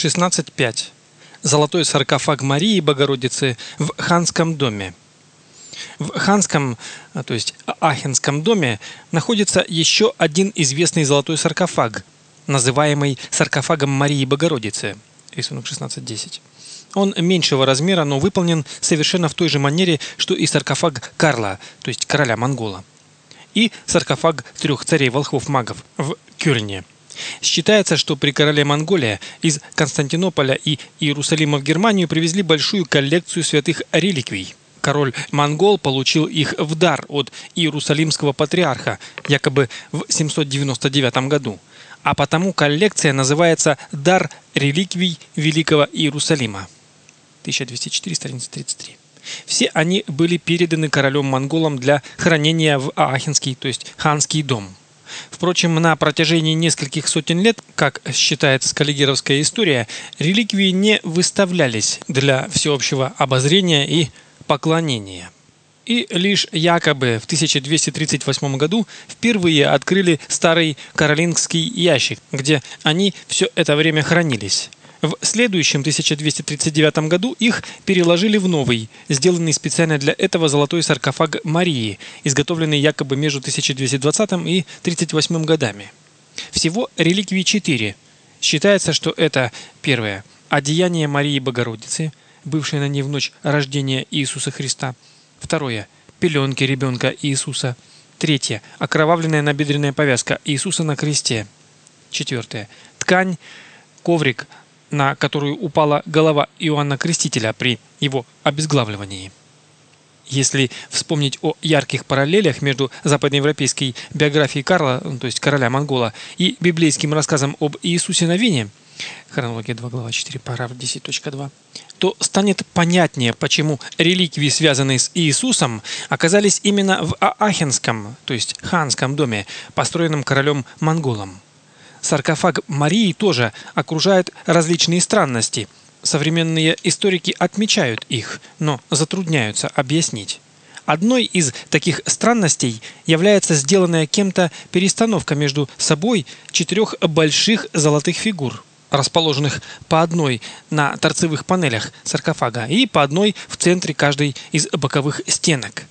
16.5. Золотой саркофаг Марии Богородицы в ханском доме. В ханском, а, то есть Ахенском доме, находится еще один известный золотой саркофаг, называемый саркофагом Марии Богородицы. Рисунок 16.10. Он меньшего размера, но выполнен совершенно в той же манере, что и саркофаг Карла, то есть короля Монгола. И саркофаг трех царей волхвов-магов в Кюрне. Считается, что при короле Монголия из Константинополя и Иерусалима в Германию привезли большую коллекцию святых реликвий. Король Монгол получил их в дар от Иерусалимского патриарха, якобы в 799 году. А потому коллекция называется «Дар реликвий Великого Иерусалима». 1204, страница 33. Все они были переданы королем-монголом для хранения в Аахенский, то есть ханский дом. Впрочем, на протяжении нескольких сотен лет, как считает скаллигеровская история, реликвии не выставлялись для всеобщего обозрения и поклонения. И лишь якобы в 1238 году впервые открыли старый каролингский ящик, где они все это время хранились. В следующем 1239 году их переложили в новый, сделанный специально для этого золотой саркофаг Марии, изготовленный якобы между 1220 и 38 годами. Всего реликвий четыре. Считается, что это первое – одеяние Марии Богородицы, бывшее на ней в ночь рождения Иисуса Христа. Второе – пеленки ребенка Иисуса. Третье – окровавленная набедренная повязка Иисуса на кресте. Четвертое – ткань, коврик – на которую упала голова Иоанна Крестителя при его обезглавливании. Если вспомнить о ярких параллелях между западноевропейской биографией Карла, ну, то есть короля Монгола, и библейским рассказом об Иисусе Новине, хронология 2, глава 4, параграф 10.2, то станет понятнее, почему реликвии, связанные с Иисусом, оказались именно в Аахенском, то есть ханском доме, построенном королем Монголом. Саркофаг Марии тоже окружает различные странности. Современные историки отмечают их, но затрудняются объяснить. Одной из таких странностей является сделанная кем-то перестановка между собой четырех больших золотых фигур, расположенных по одной на торцевых панелях саркофага и по одной в центре каждой из боковых стенок.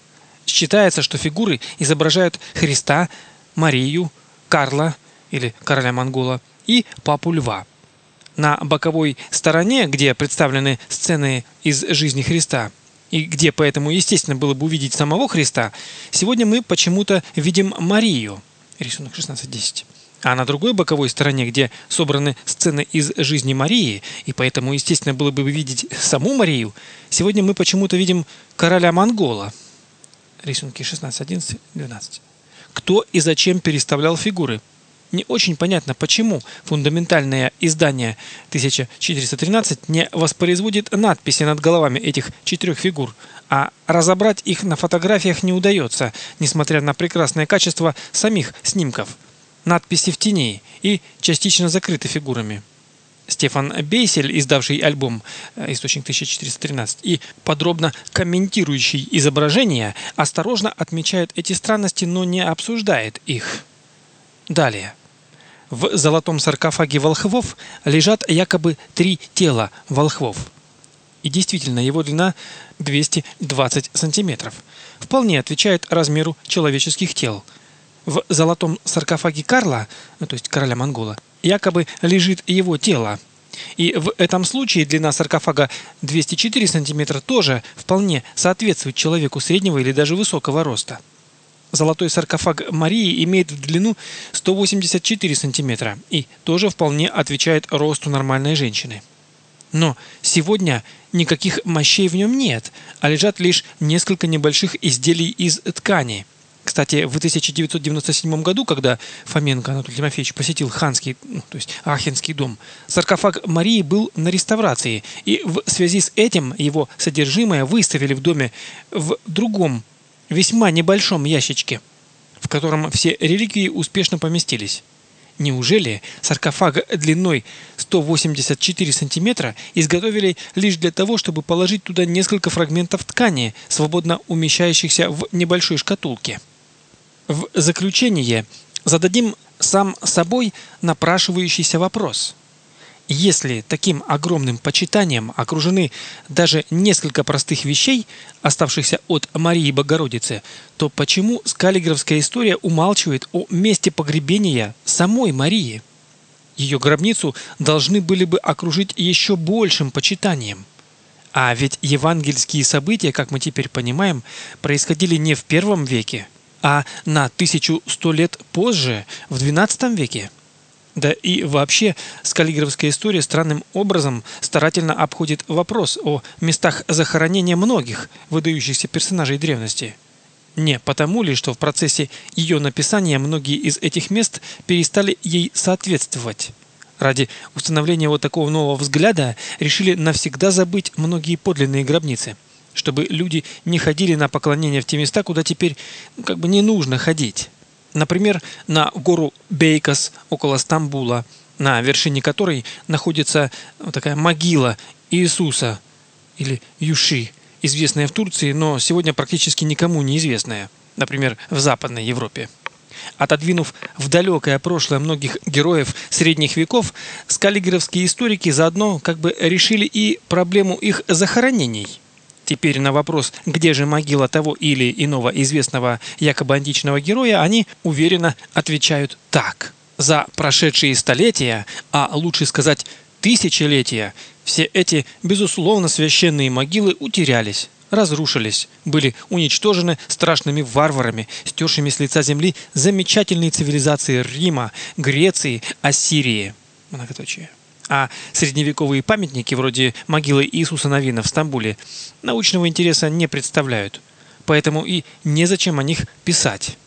Считается, что фигуры изображают Христа, Марию, Карла, или короля Монгола, и папу льва. На боковой стороне, где представлены сцены из жизни Христа, и где поэтому естественно было бы увидеть самого Христа, сегодня мы почему-то видим Марию. Рисунок 16.10. А на другой боковой стороне, где собраны сцены из жизни Марии, и поэтому, естественно, было бы видеть саму Марию, сегодня мы почему-то видим короля Монгола. Рисунки 16, 11, 12. Кто и зачем переставлял фигуры? Не очень понятно, почему фундаментальное издание 1413 не воспроизводит надписи над головами этих четырех фигур, а разобрать их на фотографиях не удается, несмотря на прекрасное качество самих снимков. Надписи в тени и частично закрыты фигурами. Стефан Бейсель, издавший альбом э, «Источник 1413» и подробно комментирующий изображения, осторожно отмечает эти странности, но не обсуждает их. Далее. В золотом саркофаге волхвов лежат якобы три тела волхвов. И действительно, его длина 220 сантиметров. Вполне отвечает размеру человеческих тел. В золотом саркофаге Карла, то есть короля Монгола, якобы лежит его тело. И в этом случае длина саркофага 204 сантиметра тоже вполне соответствует человеку среднего или даже высокого роста. Золотой саркофаг Марии имеет в длину 184 сантиметра и тоже вполне отвечает росту нормальной женщины. Но сегодня никаких мощей в нем нет, а лежат лишь несколько небольших изделий из ткани. Кстати, в 1997 году, когда Фоменко Анатолий Тимофеевич посетил ханский, ну, то есть Ахенский дом, саркофаг Марии был на реставрации, и в связи с этим его содержимое выставили в доме в другом весьма небольшом ящичке, в котором все реликвии успешно поместились. Неужели саркофаг длиной 184 сантиметра изготовили лишь для того, чтобы положить туда несколько фрагментов ткани, свободно умещающихся в небольшой шкатулке? В заключение зададим сам собой напрашивающийся вопрос. Если таким огромным почитанием окружены даже несколько простых вещей, оставшихся от Марии Богородицы, то почему скаллигеровская история умалчивает о месте погребения самой Марии? Ее гробницу должны были бы окружить еще большим почитанием. А ведь евангельские события, как мы теперь понимаем, происходили не в первом веке, а на 1100 лет позже, в XII веке. Да и вообще, скаллигеровская история странным образом старательно обходит вопрос о местах захоронения многих выдающихся персонажей древности. Не потому ли, что в процессе ее написания многие из этих мест перестали ей соответствовать? Ради установления вот такого нового взгляда решили навсегда забыть многие подлинные гробницы, чтобы люди не ходили на поклонение в те места, куда теперь ну, как бы не нужно ходить. Например, на гору Бейкос около Стамбула, на вершине которой находится вот такая могила Иисуса или Юши, известная в Турции, но сегодня практически никому не известная, например, в Западной Европе. Отодвинув в далекое прошлое многих героев средних веков, скаллигеровские историки заодно как бы решили и проблему их захоронений – Теперь на вопрос, где же могила того или иного известного якобы античного героя, они уверенно отвечают так. За прошедшие столетия, а лучше сказать тысячелетия, все эти, безусловно, священные могилы утерялись, разрушились, были уничтожены страшными варварами, стершими с лица земли замечательные цивилизации Рима, Греции, Ассирии. Многоточие. А средневековые памятники, вроде могилы Иисуса Навина в Стамбуле, научного интереса не представляют. Поэтому и незачем о них писать.